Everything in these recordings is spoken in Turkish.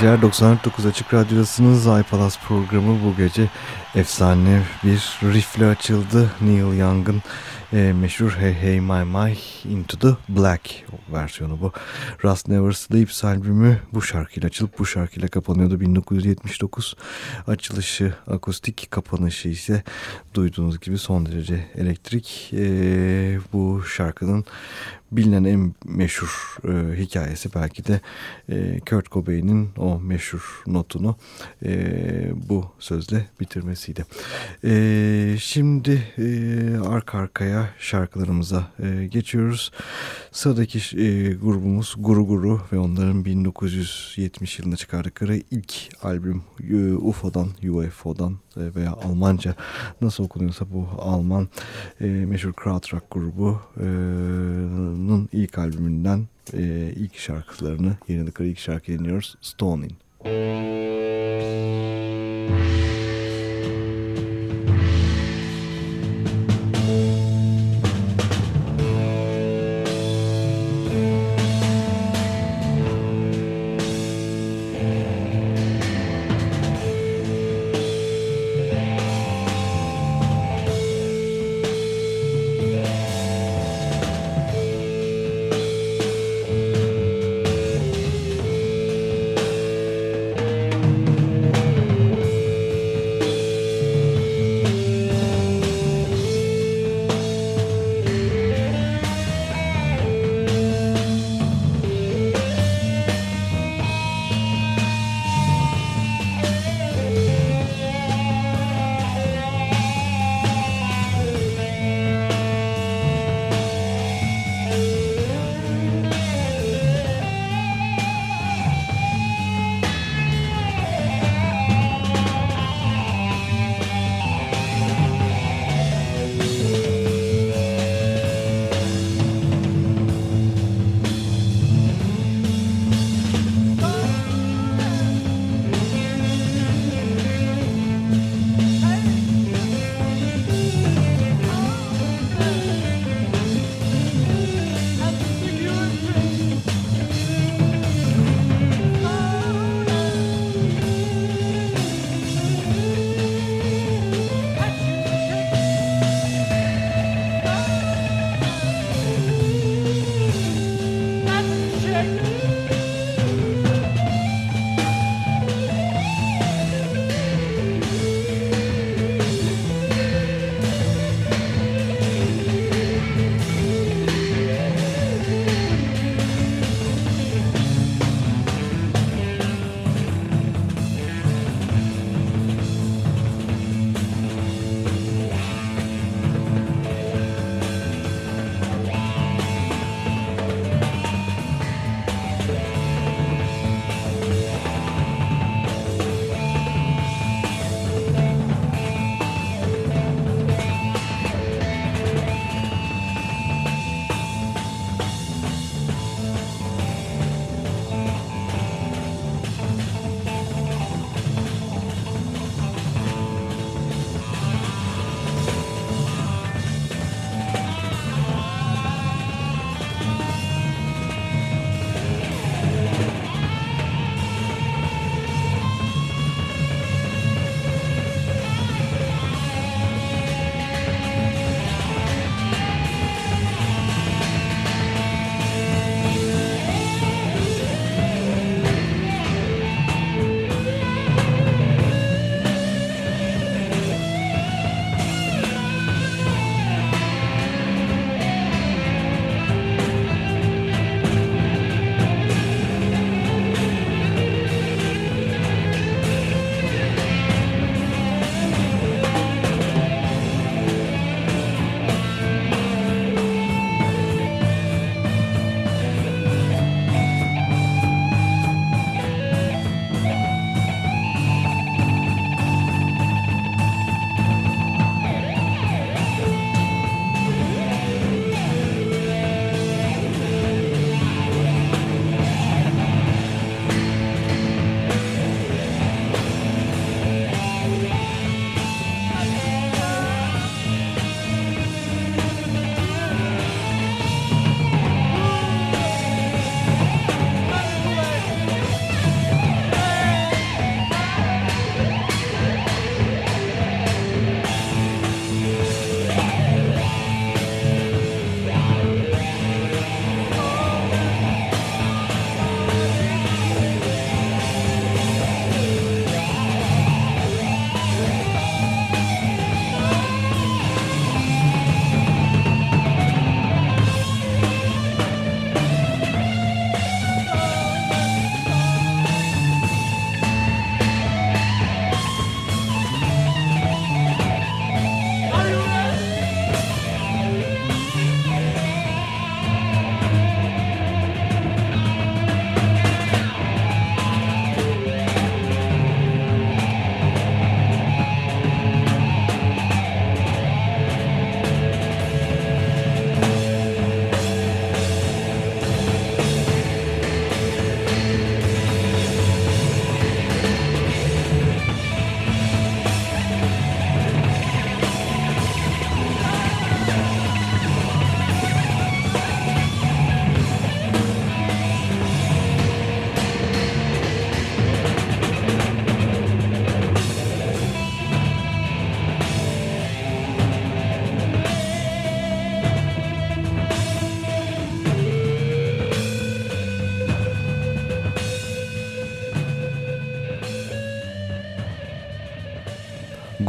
geceler 99 Açık Radyo'dasınız. iPalas programı bu gece efsane bir riffle açıldı. Neil Young'ın e, meşhur Hey Hey My My Into The Black versiyonu bu. Rust Never Sleeps albümü bu şarkıyla açılıp bu şarkıyla kapanıyordu 1979. Açılışı akustik, kapanışı ise duyduğunuz gibi son derece elektrik. E, bu şarkının bilinen en meşhur e, hikayesi belki de e, Kurt Cobain'in o meşhur notunu e, bu sözle bitirmesiydi. E, şimdi e, arka arkaya şarkılarımıza e, geçiyoruz. Sıradaki e, grubumuz Guru Guru ve onların 1970 yılında çıkardıkları ilk albüm e, UFO'dan, UFO'dan veya Almanca nasıl okunuyorsa bu Alman e, meşhur krautrock grubunun ilk albümünden e, ilk şarkılarını yayınladıkları ilk şarkı dinliyoruz Stoning.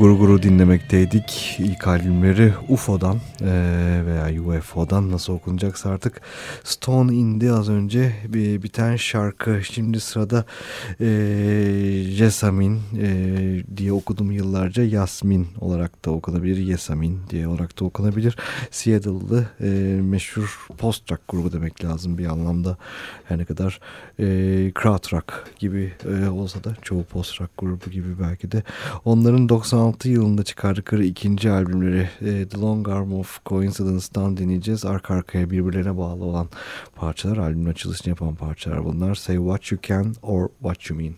Guru Guru dinlemekteydik. İlk albümleri UFO'dan e, veya UFO'dan nasıl okunacaksa artık Stone indi az önce biten şarkı. Şimdi sırada e, Yesamin e, diye okudum yıllarca. Yasmin olarak da okunabilir. Yesamin diye olarak da okunabilir. Seattle'lı e, meşhur post-rock grubu demek lazım bir anlamda. Her ne kadar e, krautrock gibi e, olsa da çoğu post-rock grubu gibi belki de. Onların 96 yılında çıkardıkları ikinci albümleri e, The Long Arm of Coincidence'dan dinleyeceğiz. Arka arkaya birbirlerine bağlı olan parçalar. Albümün açılışını yapan parçalar bunlar. Say What You Can or What You Mean.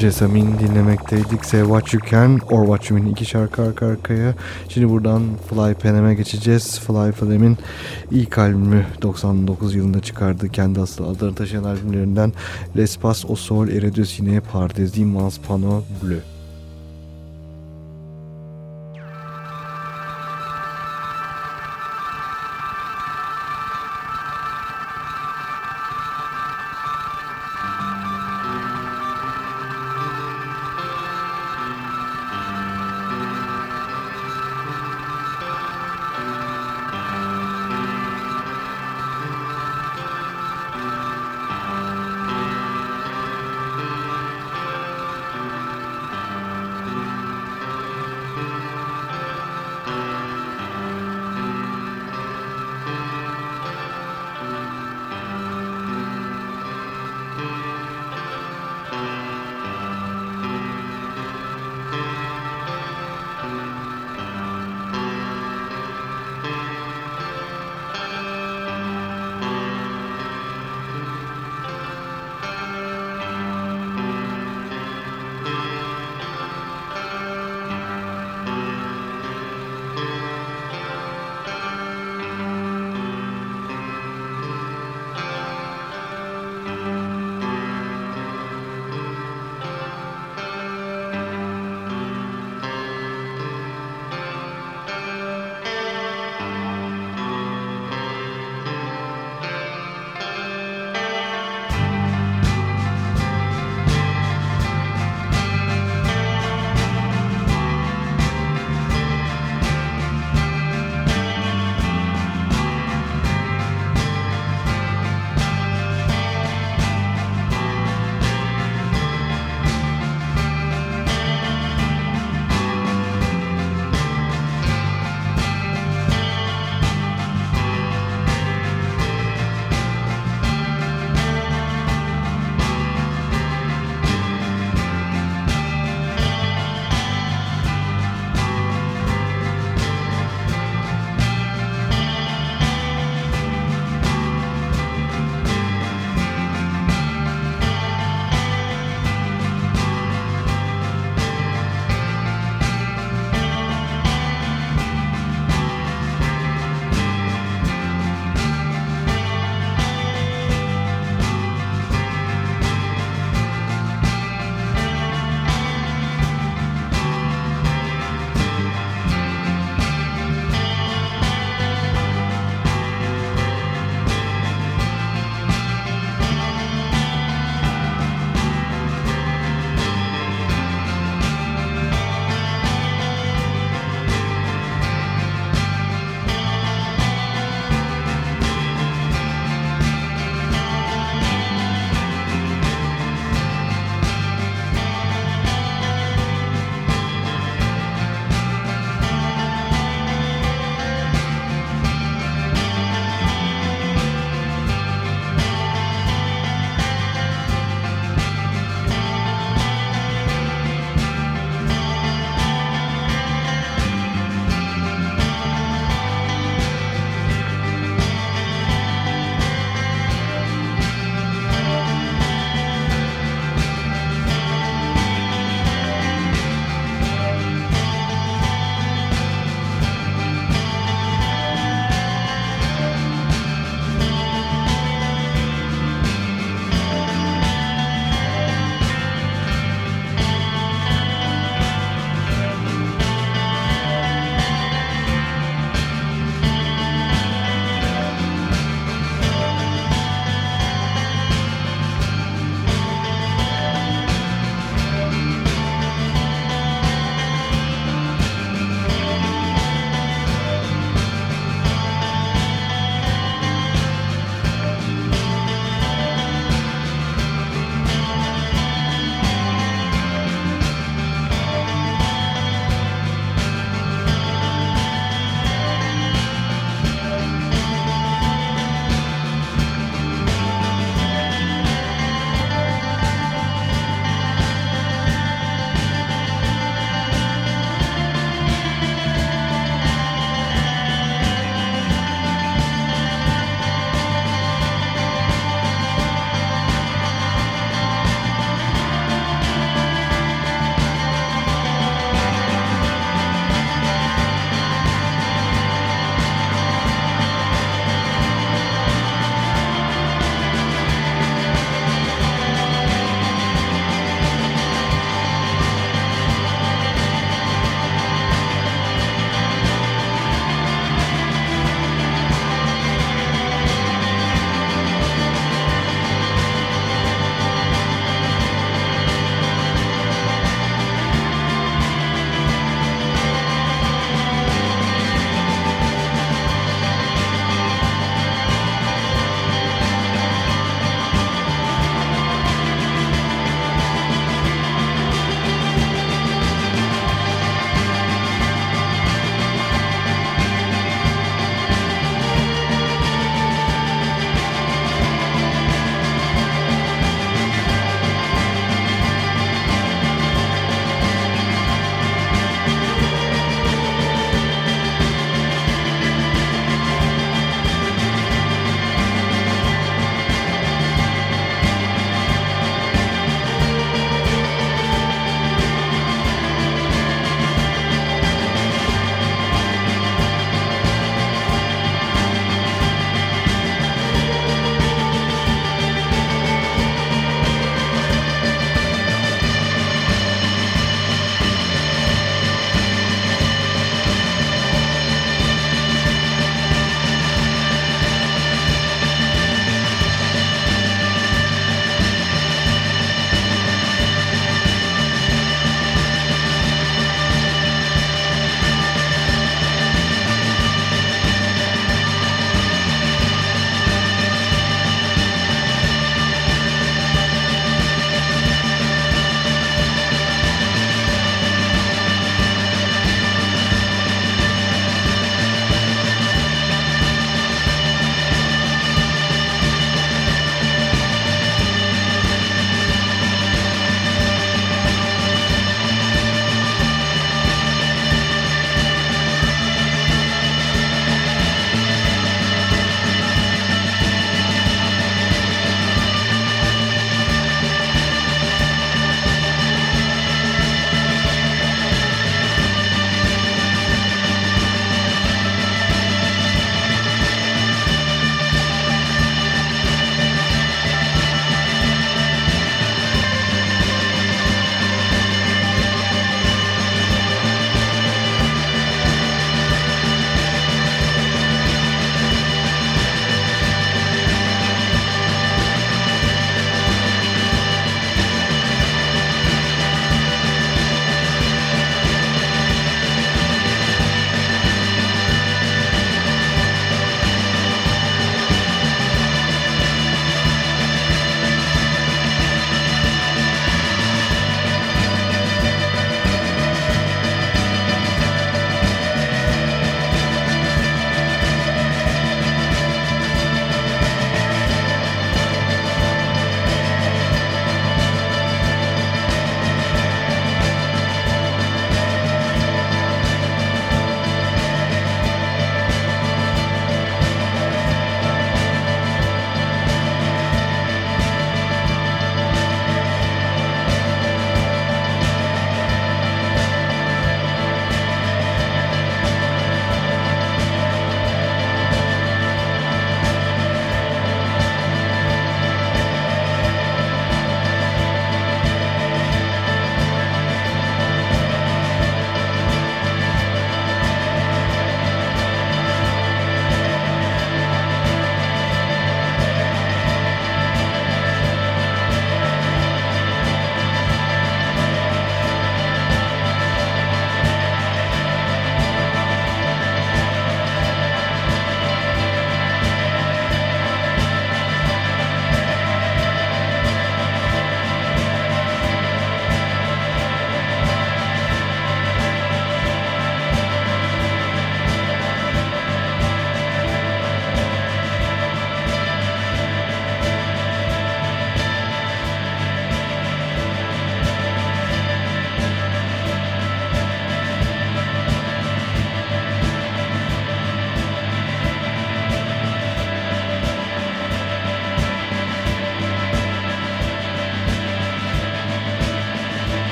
Jessamine dinlemekteydik. Say What You Can or What You Mean iki şarkı arka arkaya. Şimdi buradan Fly Panem'e geçeceğiz. Fly Panem'in ilk albümü 99 yılında çıkardığı kendi asıl adını taşıyan albümlerinden L'espace au sol et de ciné par des immenses panneaux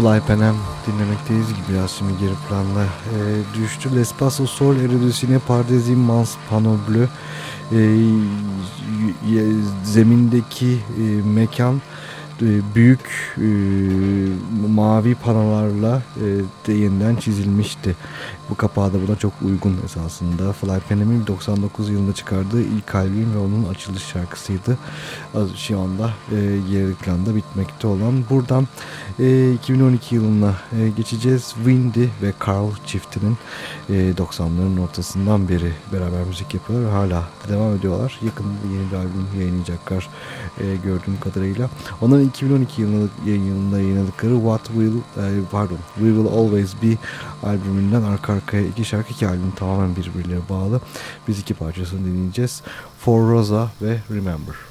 Fly Panem dinlemekteyiz gibi şimdi geri planda e, düştü. L'espace sol erodüsine pardezim mans pano e, zemindeki e, mekan büyük e, mavi panolarla e, de yeniden çizilmişti. Bu kapağı da buna çok uygun esasında. Fly Panem'in 99 yılında çıkardığı ilk albüm ve onun açılış şarkısıydı. Şu anda e, geri planda bitmekte olan. Buradan e, 2012 yılına e, geçeceğiz. Windy ve Carl çiftinin e, 90'ların ortasından beri beraber müzik yapıyorlar ve hala devam ediyorlar. Yakında yeni bir albüm yayınlayacaklar e, gördüğüm kadarıyla. Onların 2012 yılında, yayınladıkları What Will, e, pardon, We Will Always Be albümünden arka arkaya iki şarkı iki albüm tamamen birbirlerine bağlı. Biz iki parçasını dinleyeceğiz. For Rosa ve Remember.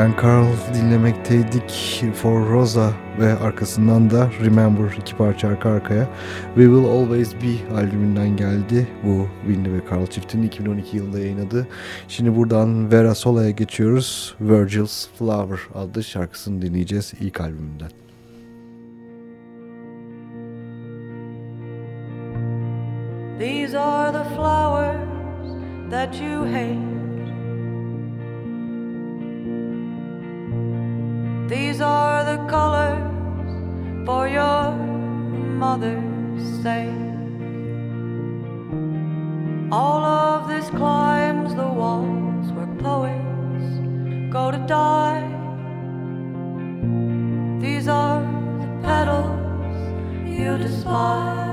Ian Carl dinlemekteydik For Rosa ve arkasından da Remember iki parça arka arkaya We Will Always Be albümünden geldi. Bu Windy ve Carl çiftinin 2012 yılında yayınladığı. Şimdi buradan Vera Sola'ya geçiyoruz. Virgil's Flower adlı şarkısını dinleyeceğiz ilk albümünden. These are the flowers that you hate These are the colors for your mother's sake. All of this climbs the walls where poets go to die. These are the petals you despise.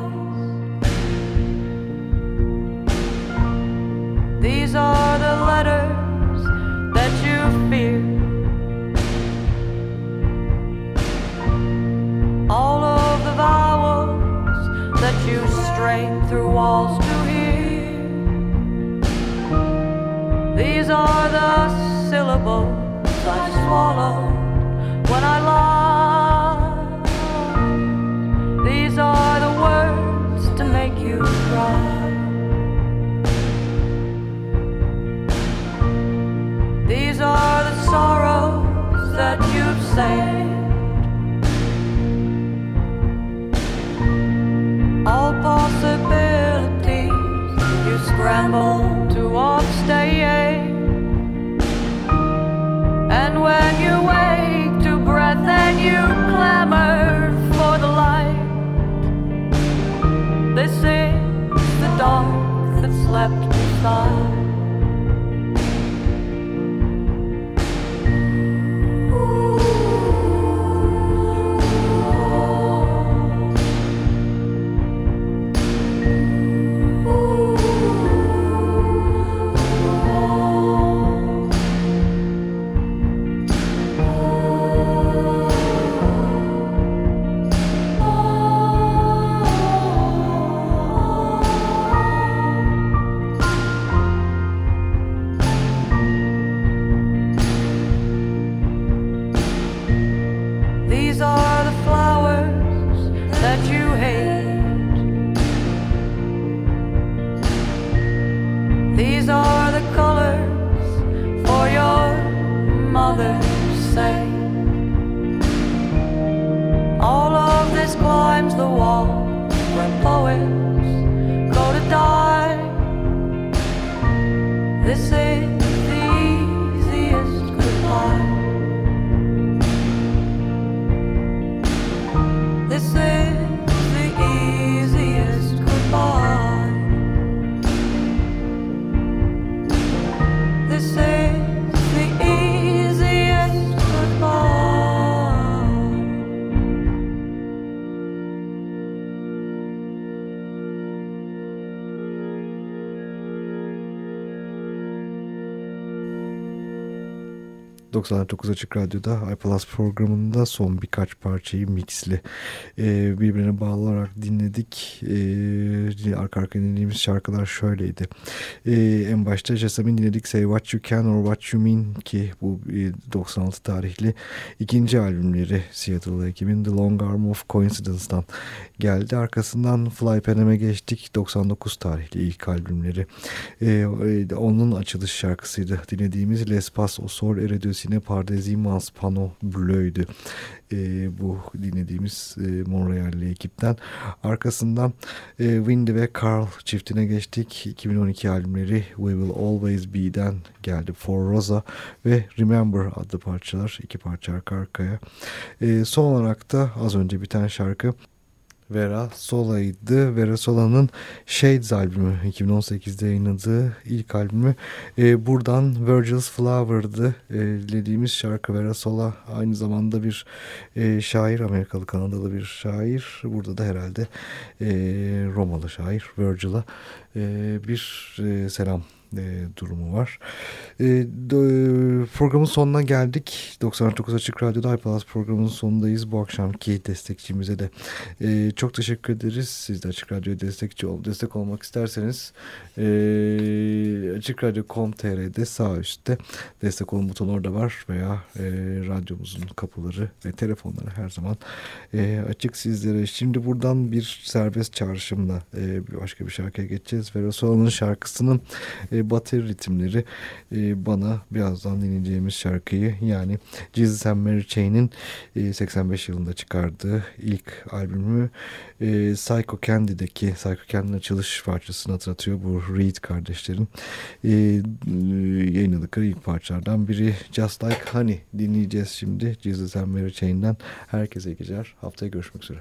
These are the syllables I swallow when I lie. This is the dark that slept beside. ...99 Açık Radyo'da iPlus programında son birkaç parçayı mixli e, birbirine bağlı olarak dinledik. E, arka arkaya dinlediğimiz şarkılar şöyleydi. E, en başta Jessamine dinledik Say What You Can or What You Mean ki bu e, 96 tarihli ikinci albümleri Seattle ekibin The Long Arm of Coincidence'dan geldi. Arkasından Fly Panam'e geçtik 99 tarihli ilk albümleri. E, e, onun açılış şarkısıydı dinlediğimiz Les Pas au Eredosine Pardesimas Pano Bleu'ydü. E, bu dinlediğimiz e, Montreal'li ekipten. Arkasından e, Windy ve Carl çiftine geçtik. 2012 albümleri We Will Always Be'den geldi. For Rosa ve Remember adlı parçalar. iki parça arka arkaya. E, son olarak da az önce biten şarkı Vera Sola'ydı. Vera Sola'nın Shades albümü 2018'de yayınladığı ilk albümü. Ee, buradan Virgil's Flower'dı. Ee, dinlediğimiz şarkı Vera Sola aynı zamanda bir e, şair. Amerikalı Kanadalı bir şair. Burada da herhalde e, Romalı şair Virgil'a e, bir e, selam e, durumu var. E, do, programın sonuna geldik. 99 Açık Radyo'da iPlus programının sonundayız. Bu akşamki destekçimize de e, çok teşekkür ederiz. Siz de Açık Radyo'ya destekçi ol, destek olmak isterseniz e, Açık Radyo.com.tr'de sağ üstte destek olun butonu orada var veya e, radyomuzun kapıları ve telefonları her zaman e, açık sizlere. Şimdi buradan bir serbest çağrışımla e, başka bir şarkıya geçeceğiz. Vera Sola'nın şarkısının e, bateri ritimleri e, bana birazdan dinleyeceğimiz şarkıyı yani Jesus and Mary Chain'in e, 85 yılında çıkardığı ilk albümü e, Psycho Candy'deki Psycho Candy'nin açılış parçasını hatırlatıyor bu Reed kardeşlerin. E, yayınladıkları ilk parçalardan biri. Just Like Honey dinleyeceğiz şimdi. Jesus and Mary Chain'den herkese geceler. Haftaya görüşmek üzere.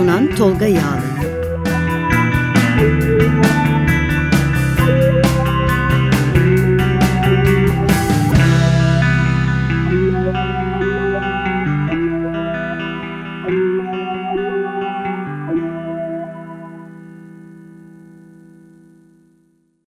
Sunan Tolga Yağlı